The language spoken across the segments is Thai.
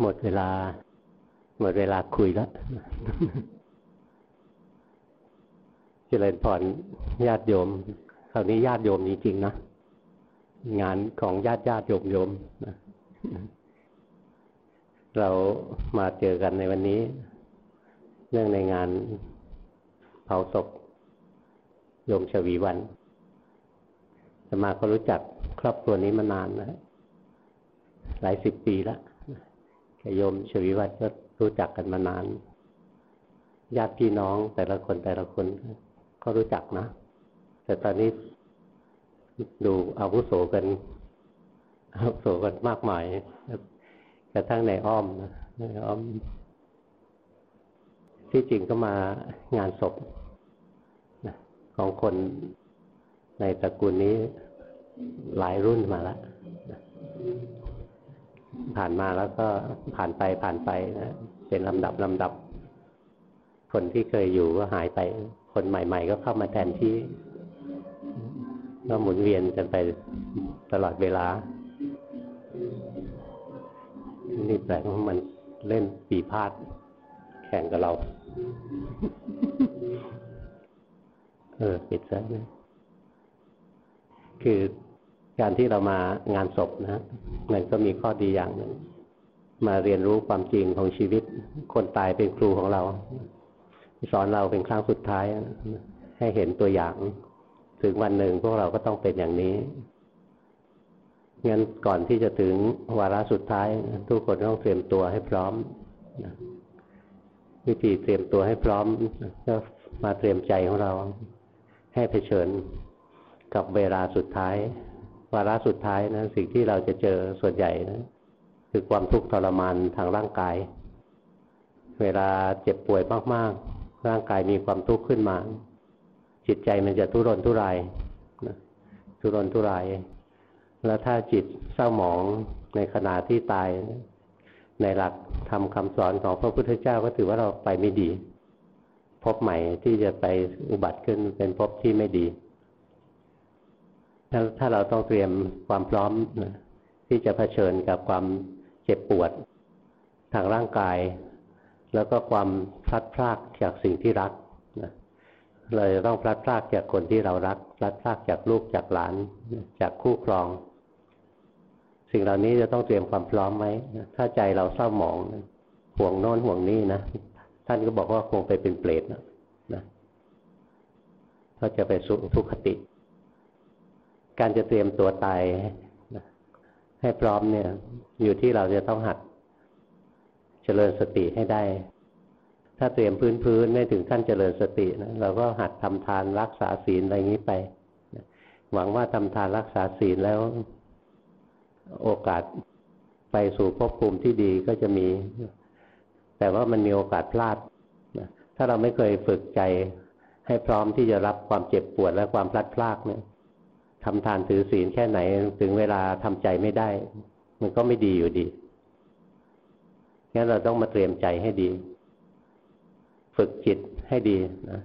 หมดเวลา หมดเวลาคุยแล้วเจริญพรญาติโยมคราวนี้ญาติโยมจริงๆนะงานของญาติญาติโยมโยมนะเรามาเจอกันในวันนี้ เนื่องในงานเผาศพโยมชวีวันสมาก็รู้จักครอบครัวนี้มานานนะหลายสิบปีแล้ว โยมชวีวันก็รู้จักกันมานานญาติพี่น้องแต่ละคนแต่ละคนก็รู้จักนะ แต่ตอนนี้ดูอาวุโสกันอาวุโสกันมากมายกระทั่งในอ้อมนะในอ้อม ที่จริงก็มางานศพของคนในตระกูลนี้หลายรุ่นมาแล้ว ผ่านมาแล้วก็ผ่านไปผ่านไปนะเป็นลำดับลำดับ คนที่เคยอยู่ก็หายไป คนใหม่ ๆ ก็เข้ามาแทนที่ก็หมุนเวียนกันไปตลอดเวลานี่แปลกมันเล่นปีพาดแข่งกับเรา เออปิดซะนะคือ การที่เรามางานศพนะมันก็มีข้อดีอย่างหนึ่งมาเรียนรู้ความจริงของชีวิต คนตายเป็นครูของเรา สอนเราเป็นครั้งสุดท้าย ให้เห็นตัวอย่าง ถึงวันหนึ่งพวกเราก็ต้องเป็นอย่างนี้งั้นก่อนที่จะถึงวาระสุดท้าย ทุกคนต้องเตรียมตัวให้พร้อมวิธีเตรียมตัวให้พร้อมก็มาเตรียมใจของเรา ให้เผชิญกับเวลาสุดท้าย วาระสุดท้ายนะสิ่งที่เราจะเจอส่วนใหญ่นะคือความทุกข์ทรมานทางร่างกาย เวลาเจ็บป่วยมากๆ ร่างกายมีความทุกข์ขึ้นมา จิตใจมันจะทุรนทุรายนะทุรนทุราย แล้วถ้าจิตเศร้าหมองในขณะที่ตาย ในหลักทำคำสอนของพระพุทธเจ้าก็ถือว่าเราไปไม่ดี พบใหม่ที่จะไปอุบัติขึ้นเป็นพบที่ไม่ดี ถ้าถ้าเราต้องเตรียมความพร้อมนะที่จะเผชิญกับความเจ็บปวดทางร่างกาย แล้วก็ความพลัดพรากจากสิ่งที่รักนะเราจะต้องพลัดพรากจากคนที่เรารัก พลัดพรากจากลูกจากหลาน จากคู่ครอง สิ่งเหล่านี้จะต้องเตรียมความพร้อมไหมถ้าใจเราเศร้าหมองห่วงโน้นห่วงนี้นะท่านก็บอกว่าคงไปเป็นเปรตนะนะก็จะไปสุทุกขติ การจะเตรียมตัวตายให้พร้อมเนี่ย อยู่ที่เราจะต้องหัดเจริญสติให้ได้ ถ้าเตรียมพื้นพื้นไม่ถึงขั้นเจริญสตินะเราก็หัดทำทานรักษาศีลอะไรอย่างนี้ไป หวังว่าทำทานรักษาศีลแล้ว โอกาสไปสู่ภพภูมิที่ดีก็จะมี แต่ว่ามันมีโอกาสพลาดถ้าเราไม่เคยฝึกใจให้พร้อมที่จะรับความเจ็บปวดและความพลัดพรากเนี่ย ทำทานถือศีลแค่ไหน ถึงเวลาทำใจไม่ได้ มันก็ไม่ดีอยู่ดีงั้นเราต้องมาเตรียมใจให้ดี ฝึกจิตให้ดีนะ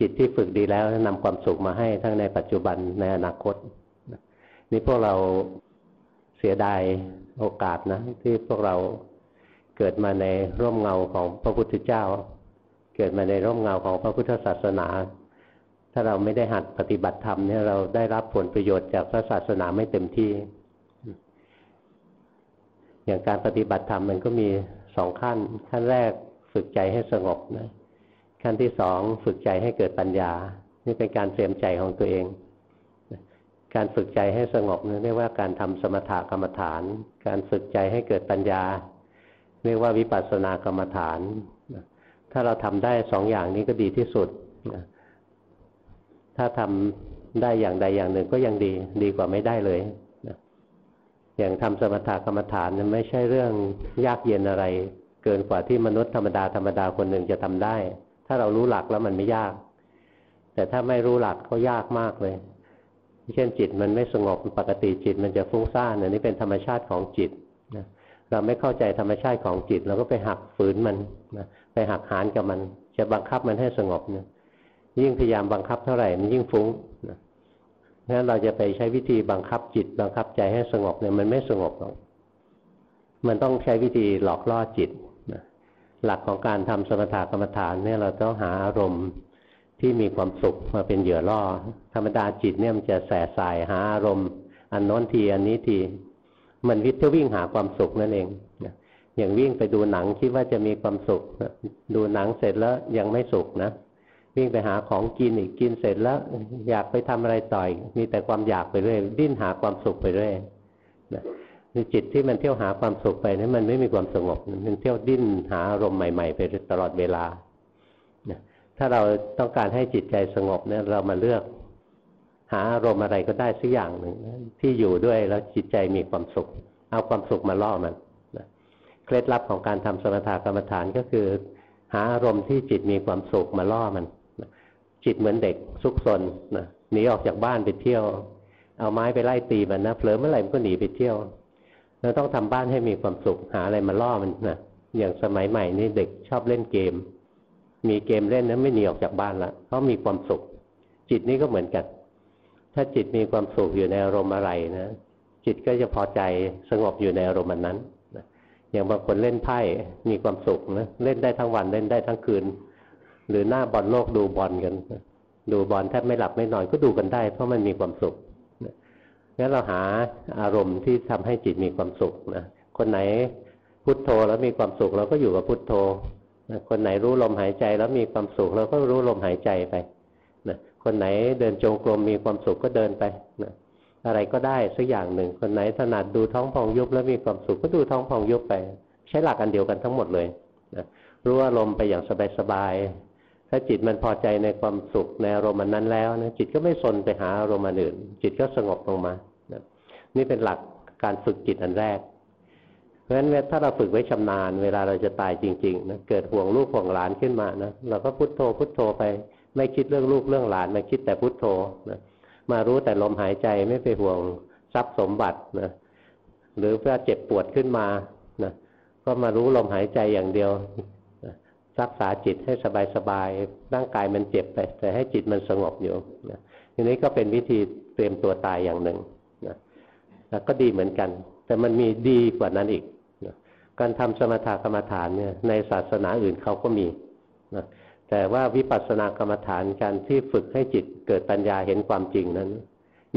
จิตที่ฝึกดีแล้วนำความสุขมาให้ทั้งในปัจจุบันในอนาคตนี่พวกเราเสียดายโอกาสนะ ที่พวกเราเกิดมาในร่มเงาของพระพุทธเจ้า เกิดมาในร่มเงาของพระพุทธศาสนา ถ้าเราไม่ได้หัดปฏิบัติธรรมเนี่ยเราได้รับผลประโยชน์จากพระศาสนาไม่เต็มที่ อย่างการปฏิบัติธรรมมันก็มีสองขั้น ขั้นแรกฝึกใจให้สงบนะขั้นที่สองฝึกใจให้เกิดปัญญา นี่เป็นการเตรียมใจของตัวเอง การฝึกใจให้สงบเรียกว่าการทำสมถกรรมฐาน การฝึกใจให้เกิดปัญญา เรียกว่าวิปัสสนากรรมฐาน ถ้าเราทำได้สองอย่างนี้ก็ดีที่สุด ถ้าทำได้อย่างใดอย่างหนึ่งก็ยังดี ดีกว่าไม่ได้เลยนะอย่างทำสมถกรรมฐานนั้นไม่ใช่เรื่องยากเย็นอะไร เกินกว่าที่มนุษย์ธรรมดาธรรมดาคนหนึ่งจะทำได้ ถ้าเรารู้หลักแล้วมันไม่ยาก แต่ถ้าไม่รู้หลักก็ยากมากเลย เช่นจิตมันไม่สงบปกติจิตมันจะฟุ้งซ่านอันนี้เป็นธรรมชาติของจิตนะเราไม่เข้าใจธรรมชาติของจิตเราก็ไปหักฝืนมันนะไปหักหานกับมัน จะบังคับมันให้สงบเนี่ย ยิ่งพยายามบังคับเท่าไหร่มันยิ่งฟุ้งนะงั้นเราจะไปใช้วิธีบังคับจิต บังคับใจให้สงบเนี่ยมันไม่สงบหรอก มันต้องใช้วิธีหลอกล่อจิตนะหลักของการทำสมถะกรรมฐานเนี่ยเราต้องหาอารมณ์ที่มีความสุขมาเป็นเหยื่อล่อ ธรรมดาจิตเนี่ยมันจะแสสายหาอารมณ์ อันน้นทีอันนี้ที มันวิทย์วิ่งหาความสุขนั่นเองนะอย่างวิ่งไปดูหนังคิดว่าจะมีความสุขดูหนังเสร็จแล้วยังไม่สุขนะ วิ่งไปหาของกินอีกกินเสร็จแล้ว อยากไปทำอะไรต่อยมีแต่ความอยากไปเรื่อยดิ้นหาความสุขไปเรื่อยนะจิตที่มันเที่ยวหาความสุขไปนี่มันไม่มีความสงบ มันเที่ยวดิ้นหาอารมณ์ใหม่ ๆ ไปตลอดเวลาถ้าเราต้องการให้จิตใจสงบเนี่ยเรามาเลือก หาอารมณ์อะไรก็ได้สักอย่างหนึ่งที่อยู่ด้วยแล้วจิตใจมีความสุข เอาความสุขมาล่อมันเคล็ดลับของการทำสมถกรรมฐานก็คือ หาอารมณ์ที่จิตมีความสุขมาล่อมัน จิตเหมือนเด็กซุกซนนะหนีออกจากบ้านไปเที่ยว เอาไม้ไปไล่ตีมันนะเผลอเมื่อไหร่มันก็หนีไปเที่ยวเราต้องทำบ้านให้มีความสุขหาอะไรมาล่อมันนะอย่างสมัยใหม่นี่เด็กชอบเล่นเกม มีเกมเล่นนะไม่หนีออกจากบ้านละเพราะมีความสุข จิตนี้ก็เหมือนกัน ถ้าจิตมีความสุขอยู่ในอารมณ์อะไรนะจิตก็จะพอใจสงบอยู่ในอารมณ์นั้นอย่างบางคนเล่นไพ่มีความสุขนะเล่นได้ทั้งวันเล่นได้ทั้งคืน หรือหน้าบอลโลกดูบอลกัน ดูบอลแทบไม่หลับไม่นอนก็ดูกันได้ เพราะมันมีความสุขงั้นเราหาอารมณ์ที่ทำให้จิตมีความสุขนะคนไหนพุทโธแล้วมีความสุขเราก็อยู่กับพุทโธนะคนไหนรู้ลมหายใจแล้วมีความสุขเราก็รู้ลมหายใจไปนะคนไหนเดินจงกรมมีความสุขก็เดินไปนะอะไรก็ได้สักอย่างหนึ่ง คนไหนถนัดดูท้องพองยุบแล้วมีความสุขก็ดูท้องพองยุบไป ใช้หลักอันเดียวกันทั้งหมดเลยนะรู้อารมณ์ไปอย่างสบาย ถ้าจิตมันพอใจในความสุขในอารมณ์นั้นแล้วนะจิตก็ไม่สนไปหาอารมณ์อื่น จิตก็สงบลงมานะนี่เป็นหลักการฝึกจิตอันแรก เพราะฉะนั้นถ้าเราฝึกไว้ชำนาญ เวลาเราจะตายจริงๆนะเกิดห่วงลูกห่วงหลานขึ้นมานะเราก็พุโทโธพุโทโธไป ไม่คิดเรื่องลูกเรื่องหลานมาคิดแต่พุโทโธนะมารู้แต่ลมหายใจไม่ไปห่วงทรัพย์สมบัตินะหรือเพื่อเจ็บปวดขึ้นมานะก็มารู้ลมหายใจอย่างเดียว รักษาจิตให้สบายๆร่างกายมันเจ็บไป แต่ให้จิตมันสงบอยู่นะทีนี้ก็เป็นวิธีเตรียมตัวตายอย่างหนึ่งนะแล้วก็ดีเหมือนกัน แต่มันมีดีกว่านั้นอีกนะการทำสมถกรรมฐานเนี่ยในศาสนาอื่นเขาก็มีนะแต่ว่าวิปัสสนากรรมฐานการที่ฝึกให้จิตเกิดปัญญาเห็นความจริงนั้น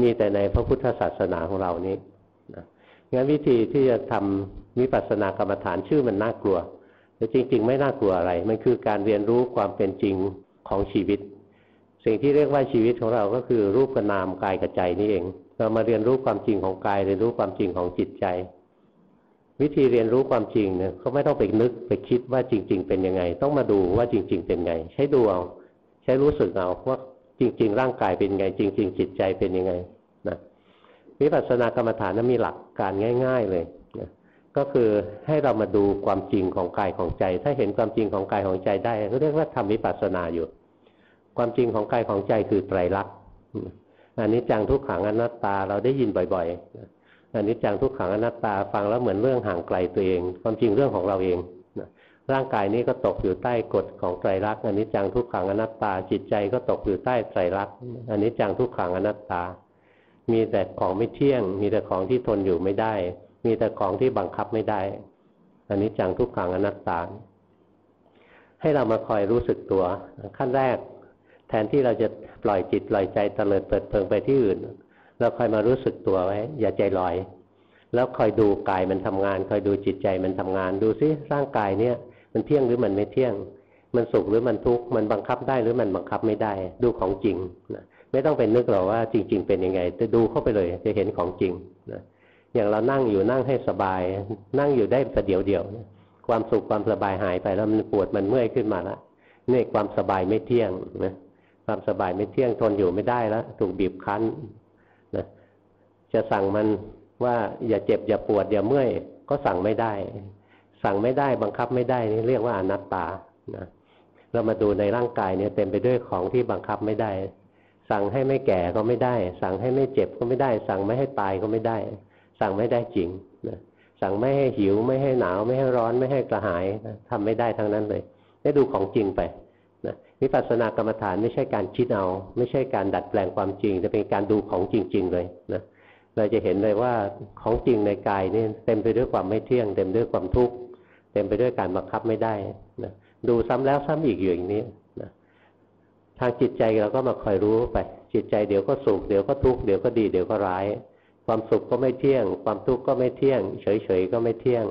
มีแต่ในพระพุทธศาสนาของเรานี้นะงั้นวิธีที่จะทำวิปัสสนากรรมฐานชื่อมันน่ากลัว แต่จริง ๆ ไม่น่ากลัวอะไร มันคือการเรียนรู้ความเป็นจริงของชีวิต สิ่งที่เรียกว่าชีวิตของเราก็คือรูปกับนามกายกับใจนี่เอง เรามาเรียนรู้ความจริงของกายเรียนรู้ความจริงของจิตใจ วิธีเรียนรู้ความจริงเนี่ยเขาไม่ต้องไปนึกไปคิดว่าจริง ๆ เป็นยังไง ต้องมาดูว่าจริง ๆ เป็นไง ใช้ดูเอาใช้รู้สึกเอาว่าจริง ๆ ร่างกายเป็นยังไง จริง ๆ จิตใจเป็นยังไงนะวิปัสสนากรรมฐานนั้นมีหลักการง่าย ๆ เลย ก็คือให้เรามาดูความจริงของกายของใจ ถ้าเห็นความจริงของกายของใจได้ก็เรียกว่าทำวิปัสสนาอยู่ ความจริงของกายของใจคือไตรลักษณ์อันนี้จังทุกขังอนัตตาเราได้ยินบ่อยๆอันนี้จังทุกขังอนัตตาฟังแล้วเหมือนเรื่องห่างไกลตัวเอง ความจริงเรื่องของเราเองร่างกายนี้ก็ตกอยู่ใต้กฎของไตรลักษณ์อันนี้จังทุกขังอนัตตา จิตใจก็ตกอยู่ใต้ไตรลักษณ์อันนี้จังทุกขังอนัตตา มีแต่ของไม่เที่ยง มีแต่ของที่ทนอยู่ไม่ได้ มีแต่ของที่บังคับไม่ได้อันนี้จังทุกขังอนัตตา ให้เรามาคอยรู้สึกตัว ขั้นแรก แทนที่เราจะปล่อยจิตปล่อยใจเตลิดเปิดเพิงไปที่อื่น เราคอยมารู้สึกตัวไว้ อย่าใจลอย แล้วคอยดูกายมันทำงาน คอยดูจิตใจมันทำงาน ดูซิร่างกายเนี่ย มันเที่ยงหรือมันไม่เที่ยง มันสุขหรือมันทุกข์มันบังคับได้หรือมันบังคับไม่ได้ ดูของจริงนะไม่ต้องเป็นนึกหรอกว่าจริง ๆ เป็นยังไงแต่ดูเข้าไปเลยจะเห็นของจริงนะ อย่างเรานั่งอยู่นั่งให้สบาย นั่งอยู่ได้ประเดี๋ยวเดียวความสุขความสบายหายไปแล้วมันปวดมันเมื่อยขึ้นมาล้วนี่ความสบายไม่เที่ยงนะความสบายไม่เที่ยงทนอยู่ไม่ได้แล้วถูกบีบคั้นนะจะสั่งมันว่าอย่าเจ็บอย่าปวดอย่าเมื่อย ก็สั่งไม่ได้ สั่งไม่ได้บังคับไม่ได้นี่เรียกว่าอนัตตานะเรามาดูในร่างกายเนี่ยเต็มไปด้วยของที่บังคับไม่ได้ สั่งให้ไม่แก่ก็ไม่ได้ สั่งให้ไม่เจ็บก็ไม่ได้ สั่งไม่ให้ตายก็ไม่ได้ สั่งไม่ได้จริงนะสั่งไม่ให้หิวไม่ให้หนาวไม่ให้ร้อนไม่ให้กระหายนะทำไม่ได้ทั้งนั้นเลย ได้ดูของจริงไปนะวิปัสสนากรรมฐานไม่ใช่การคิดเอา ไม่ใช่การดัดแปลงความจริง จะเป็นการดูของจริง ๆ เลยนะเราจะเห็นเลยว่าของจริงในกายนี่เต็มไปด้วยความไม่เที่ยง เต็มด้วยความทุกข์เต็มไปด้วยการบังคับไม่ได้นะดูซ้ำแล้วซ้ำอีกอยู่อย่างนี้นะทางจิตใจเราก็มาคอยรู้ไป จิตใจเดี๋ยวก็สุขเดี๋ยวก็ทุกข์เดี๋ยวก็ดีเดี๋ยวก็ร้าย ความสุขก็ไม่เที่ยง ความทุกข์ก็ไม่เที่ยง เฉยๆก็ไม่เที่ยง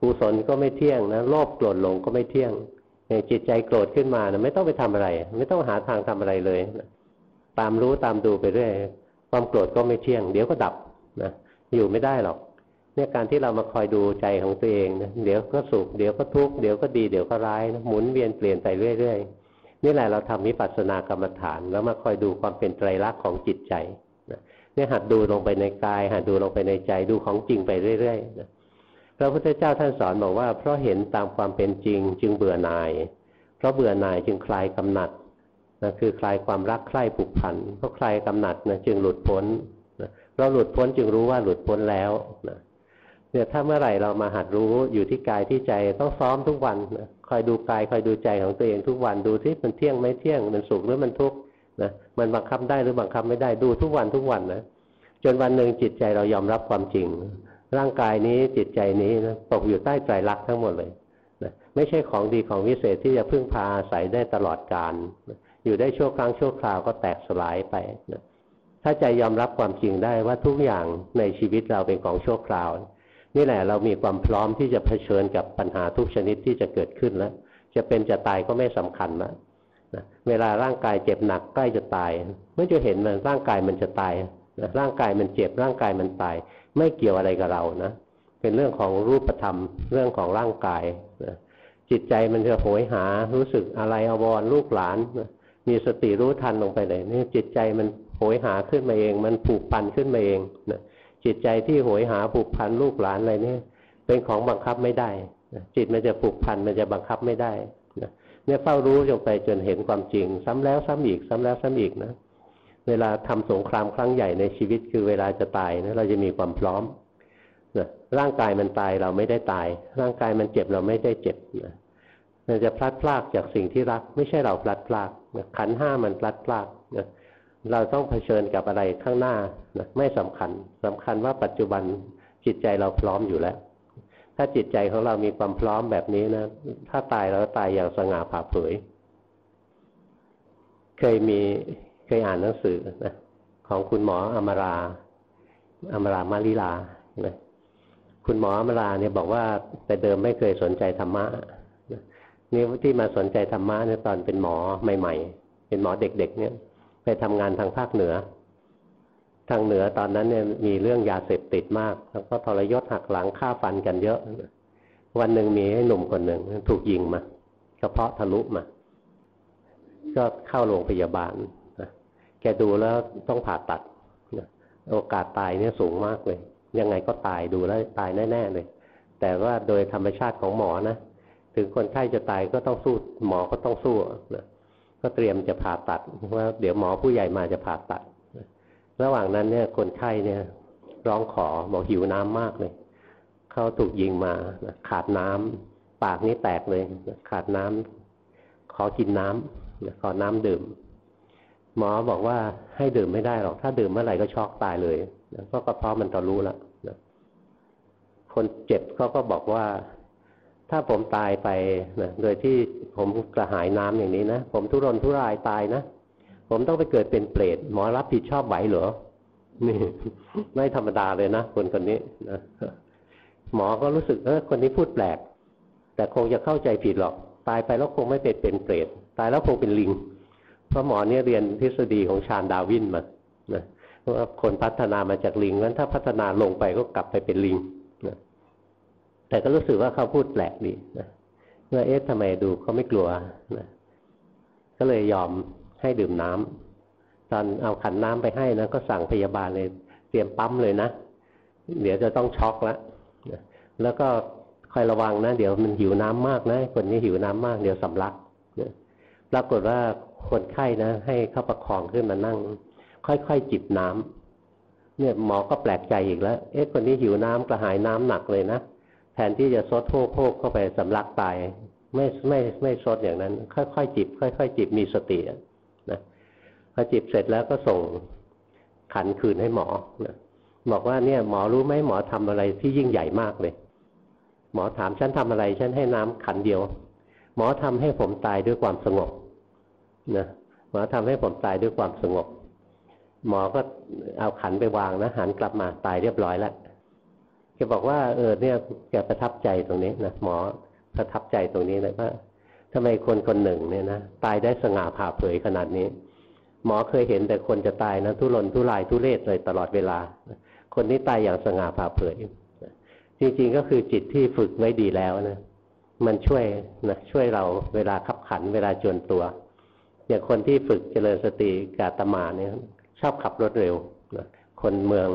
กุศลก็ไม่เที่ยงนะโลภโกรธหลงก็ไม่เที่ยงอย่างจิตใจโกรธขึ้นมานะไม่ต้องไปทำอะไร ไม่ต้องหาทางทำอะไรเลยนะตามรู้ตามดูไปเรื่อยความโกรธก็ไม่เที่ยง เดี๋ยวก็ดับนะอยู่ไม่ได้หรอก เนี่ยการที่เรามาคอยดูใจของตัวเองนะเดี๋ยวก็สุขเดี๋ยวก็ทุกข์เดี๋ยวก็ดีเดี๋ยวก็ร้ายนะหมุนเวียนเปลี่ยนไปเรื่อยๆนี่แหละเราทำมิปัสสนากรรมฐาน แล้วมาคอยดูความเป็นไตรลักษณ์ของจิตใจ เนี่ยหัดดูลงไปในกาย หัดดูลงไปในใจดูของจริงไปเรื่อยๆนะพระพุทธเจ้าท่านสอนบอกว่า เพราะเห็นตามความเป็นจริงจึงเบื่อหน่าย เพราะเบื่อหน่ายจึงคลายกำหนัดนะคือคลายความรักใคร่ผูกพันเพราะคลายกำหนัดนะจึงหลุดพ้นนะเราหลุดพ้นจึงรู้ว่าหลุดพ้นแล้วนะเนี่ยถ้าเมื่อไหร่เรามาหัดรู้อยู่ที่กายที่ใจต้องซ้อมทุกวันนะคอยดูกายคอยดูใจของตัวเองทุกวันดูที่มันเที่ยงไม่เที่ยงมันสุขหรือมันทุกข์ นะมันบังคับได้หรือบังคับไม่ได้ดูทุกวันทุกวันนะจนวันหนึ่งจิตใจเรายอมรับความจริง ร่างกายนี้จิตใจนี้นะตกอยู่ใต้ใจรักทั้งหมดเลยนะไม่ใช่ของดีของวิเศษที่จะพึ่งพาอาศัยได้ตลอดกาลนะอยู่ได้ชั่วครั้งชั่วคราวก็แตกสลายไปนะถ้าใจยอมรับความจริงได้ว่าทุกอย่างในชีวิตเราเป็นของชั่วคราว นี่แหละเรามีความพร้อมที่จะเผชิญกับปัญหาทุกชนิดที่จะเกิดขึ้นแล้ว จะเป็นจะตายก็ไม่สำคัญแล้ว นะเวลาร่างกายเจ็บหนักใกล้จะตายเมื่อจะเห็นมันร่างกายมันจะตายนะร่างกายมันเจ็บร่างกายมันตาย ไม่เกี่ยวอะไรกับเรานะเป็นเรื่องของรูปธรรม เรื่องของร่างกายนะจิตใจมันจะโหยหารู้สึกอะไรอววรลูกหลานนะมีสติรู้ทันลงไปเลยนี่จิตใจมันโหยหาขึ้นมาเอง มันผูกพันขึ้นมาเองนะจิตใจที่โหยหาผูกพันลูกหลานอะไรนี่เป็นของบังคับไม่ได้ จิตมันจะผูกพันมันจะบังคับไม่ได้ เนี่ยเฝ้ารู้ลงไปจนเห็นความจริง ซ้ำแล้วซ้ำอีก ซ้ำแล้วซ้ำอีกนะเวลาทำสงครามครั้งใหญ่ในชีวิตคือเวลาจะตายนะเราจะมีความพร้อมนะร่างกายมันตายเราไม่ได้ตาย ร่างกายมันเจ็บเราไม่ได้เจ็บนะมันจะพลัดพรากจากสิ่งที่รัก ไม่ใช่เราพลัดพรากขันห้ามันพลัดพรากนะเราต้องเผชิญกับอะไรข้างหน้านะไม่สำคัญสำคัญว่าปัจจุบันจิตใจเราพร้อมอยู่แล้ว ถ้าจิตใจของเรามีความพร้อมแบบนี้นะ ถ้าตายเราตายอย่างสง่าผ่าเผย เคยมีเคยอ่านหนังสือนะของคุณหมออมราอมรามาลิลานะคุณหมออมราเนี่ยบอกว่าแต่เดิมไม่เคยสนใจธรรมะนี่ที่มาสนใจธรรมะเนี่ยตอนเป็นหมอใหม่ ๆ เป็นหมอเด็ก ๆ เนี่ย ไปทำงานทางภาคเหนือ ทางเหนือตอนนั้นเนี่ยมีเรื่องยาเสพติดมาก แล้วก็ทรยศหักหลังฆ่าฟันกันเยอะ วันหนึ่งมีให้หนุ่มคนหนึ่งถูกยิงมากระเพาะทะลุมา ก็เข้าโรงพยาบาลแกดูแล้วต้องผ่าตัด โอกาสตายเนี่ยสูงมากเลย ยังไงก็ตายดูแล้วตายแน่ ๆ เลย แต่ว่าโดยธรรมชาติของหมอนะ ถึงคนไข้จะตายก็ต้องสู้ หมอก็ต้องสู้นะก็เตรียมจะผ่าตัดว่าเดี๋ยวหมอผู้ใหญ่มาจะผ่าตัด ระหว่างนั้นเนี่ยคนไข้เนี่ยร้องขอบอกหิวน้ำมากเลยเขาถูกยิงมาขาดน้ำปากนี้แตกเลย ขาดน้ำขอกินน้ำขอน้ำดื่ม หมอบอกว่าให้ดื่มไม่ได้หรอก ถ้าดื่มเมื่อไหร่ก็ช็อกตายเลยเพราะกระเพาะมันตอรู้ล้วคนเจ็บเขาก็บอกว่า ถ้าผมตายไปนะโดยที่ผมกระหายน้ำอย่างนี้นะผมทุรนทุรายตายนะ ผมต้องไปเกิดเป็นเปรตหมอรับผิดชอบไหวเหรอนี่ไม่ธรรมดาเลยนะคนคนนี้นะหมอก็รู้สึกเออคนนี้พูดแปลก แต่คงจะเข้าใจผิดหรอก ตายไปแล้วคงไม่เป็นเป็นเปรตตายแล้วคงเป็นลิง เพราะหมอเนี่ยเรียนทฤษฎีของชาญดาวินมานะว่าคนพัฒนามาจากลิงงั้นถ้าพัฒนาลงไปก็กลับไปเป็นลิงแต่ก็รู้สึกว่าเขาพูดแปลกดีนะเมื่อเอ๊ะทำไมดูเขาไม่กลัวนะก็เลยยอม ให้ดื่มน้ำตอนเอาขันน้ำไปให้นะก็สั่งพยาบาลเลย เตรียมปั๊มเลยนะ เดี๋ยวจะต้องช็อกล้วแล้วก็คอยระวังนะ เดี๋ยวมันหิวน้ำมากนะคนนี้หิวน้ำมากเดี๋ยวสำลักปรากฏว่าคนไข้นะ ให้เข้าประคองขึ้นมานั่ง ค่อยๆจิบน้ำเนี่ยหมอก็แปลกใจอีกแล้ว เอ๊ะคนนี้หิวน้ำกระหายน้ำหนักเลยนะแทนที่จะซดโพกเข้าไปสำลักตายไม่ไม่ไม่ซดอย่างนั้น ค่อยๆจิบ ค่อยๆจิบมีสตินะ พอจิบเสร็จแล้วก็ส่งขันคืนให้หมอนะบอกว่าเนี่ยหมอรู้ไหมหมอทำอะไรที่ยิ่งใหญ่มากเลย หมอถามฉันทำอะไร ฉันให้น้ำขันเดียว หมอทำให้ผมตายด้วยความสงบนะหมอทำให้ผมตายด้วยความสงบ หมอก็เอาขันไปวางนะหันกลับมาตายเรียบร้อยแล้วแกบอกว่า เออเนี่ยแกประทับใจตรงนี้นะหมอประทับใจตรงนี้เลยว่าทำไมคนคนหนึ่งเนี่ยนะตายได้สง่าผ่าเผยขนาดนี้ หมอเคยเห็นแต่คนจะตายนะทุรนทุรายทุเรศเลยตลอดเวลา คนนี้ตายอย่างสง่าผ่าเผยจริงๆก็คือจิตที่ฝึกไว้ดีแล้วนะมันช่วยนะช่วยเราเวลาขับขันเวลาจวนตัวอย่างคนที่ฝึกเจริญสติกาตมาเนี่ยชอบขับรถเร็วนะคนเมือง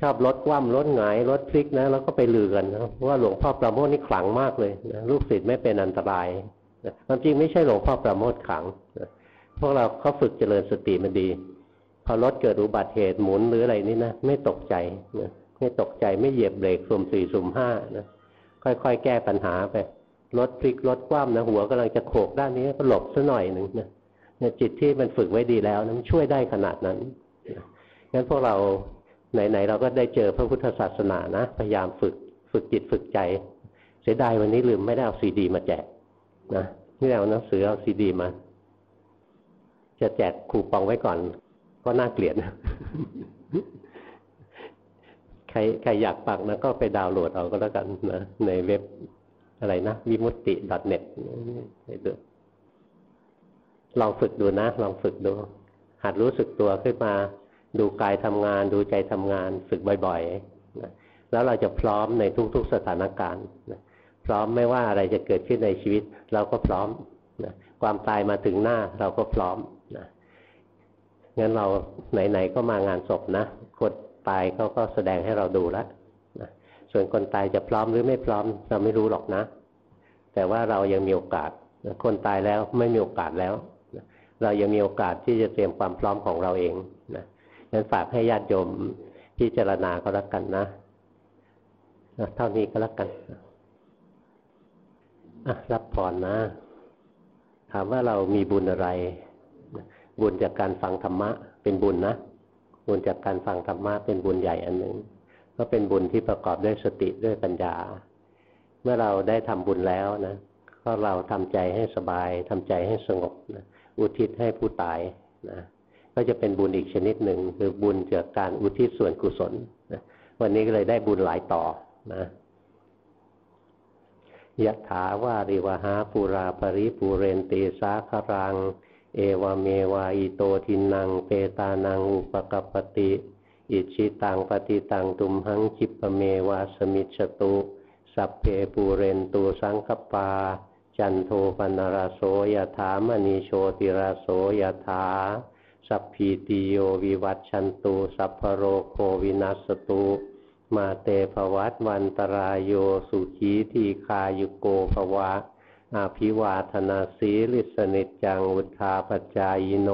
ชอบรถคว่ำรถหงายรถพลิกนะแล้วก็ไปลือกันนะว่าหลวงพ่อประโมทนี่ขลังมากเลยนะลูกศิษย์ไม่เป็นอันตรายนะความจริงไม่ใช่หลวงพ่อประโมทขลังนะ พวกเราเขาฝึกเจริญสติมันดี พอรถเกิดอุบัติเหตุหมุนหรืออะไรนี่นะไม่ตกใจนะไม่ตกใจไม่เหยียบเบรกสุ่มสี่สุ่มห้านะค่อยๆ แก้ปัญหาไปรถพลิกรถคว่ำนะหัวกำลังจะโขกด้านนี้ก็หลบซะหน่อยหนึ่งนะเนี่ยจิตที่มันฝึกไว้ดีแล้วนะมันช่วยได้ขนาดนั้นงั้นพวกเราไหนๆเราก็ได้เจอพระพุทธศาสนานะพยายามฝึกฝึกจิตฝึกใจ เสียดายวันนี้ลืมไม่ได้เอาซีดี มาแจกนะนี่เอาหนังสือเอาซีดี มา จะแจกคูปองไว้ก่อน ก็น่าเกลียดนะใครใครอยากปักนะก็ไปดาวน์โหลดเอาก็แล้วกันนะในเว็บอะไรนะวิมุตติ .net ดูลองฝึกดูนะ ลองฝึกดู หัดรู้สึกตัวขึ้นมา ดูกายทำงาน ดูใจทำงาน ฝึกบ่อยๆนะแล้วเราจะพร้อมในทุกๆสถานการณ์นะพร้อมไม่ว่าอะไรจะเกิดขึ้นในชีวิต เราก็พร้อมนะความตายมาถึงหน้าเราก็พร้อม นะงั้นเราไหนๆก็มางานศพนะคนตายเขาก็แสดงให้เราดูแล้วนะส่วนคนตายจะพร้อมหรือไม่พร้อมเราไม่รู้หรอกนะ แต่ว่าเรายังมีโอกาสคนตายแล้วไม่มีโอกาสแล้วเรายังมีโอกาสที่จะเตรียมความพร้อมของเราเองนะงั้นฝากให้ญาติโยมพิจารณาก็แล้วกันนะเท่านี้ก็แล้วกันอะรับพรนะ ถามว่าเรามีบุญอะไร บุญจากการฟังธรรมะเป็นบุญนะ บุญจากการฟังธรรมะเป็นบุญใหญ่อันหนึ่งก็เป็นบุญที่ประกอบด้วยสติด้วยปัญญา เมื่อเราได้ทำบุญแล้วนะก็เราทำใจให้สบายทำใจให้สงบนะอุทิศให้ผู้ตายนะก็จะเป็นบุญอีกชนิดหนึ่งคือบุญจากการอุทิศส่วนกุศลนะวันนี้ก็เลยได้บุญหลายต่อนะยะถาวาริวะหาปูรา ปะริปูเรนติ สาคะรัง เอวะเมวะ อิโตทินนังเปตานังอุปะกัปปะติ อิจฉิตังปัตถิตังตุมหัง ขิปปะเมวะ สะมิชฌะตุ สัพเพปูเรนตุ สังกัปปา จันโทปัณณะระโส ยะถา มะณิ โชติระโส ยะถา สัพพีติโยวิวัชชันตุสัพพะโรโควินัสตุมาเตภวัตวันตรายโยสุขีทีคายุโกภวะ อาภิวาธนาสีลิสนิจังวุทาปจายโน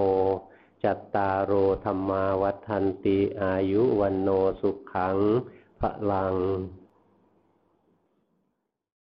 จัตตารโอธรรมาวัฏันติอายุวันโนสุขังพระลัง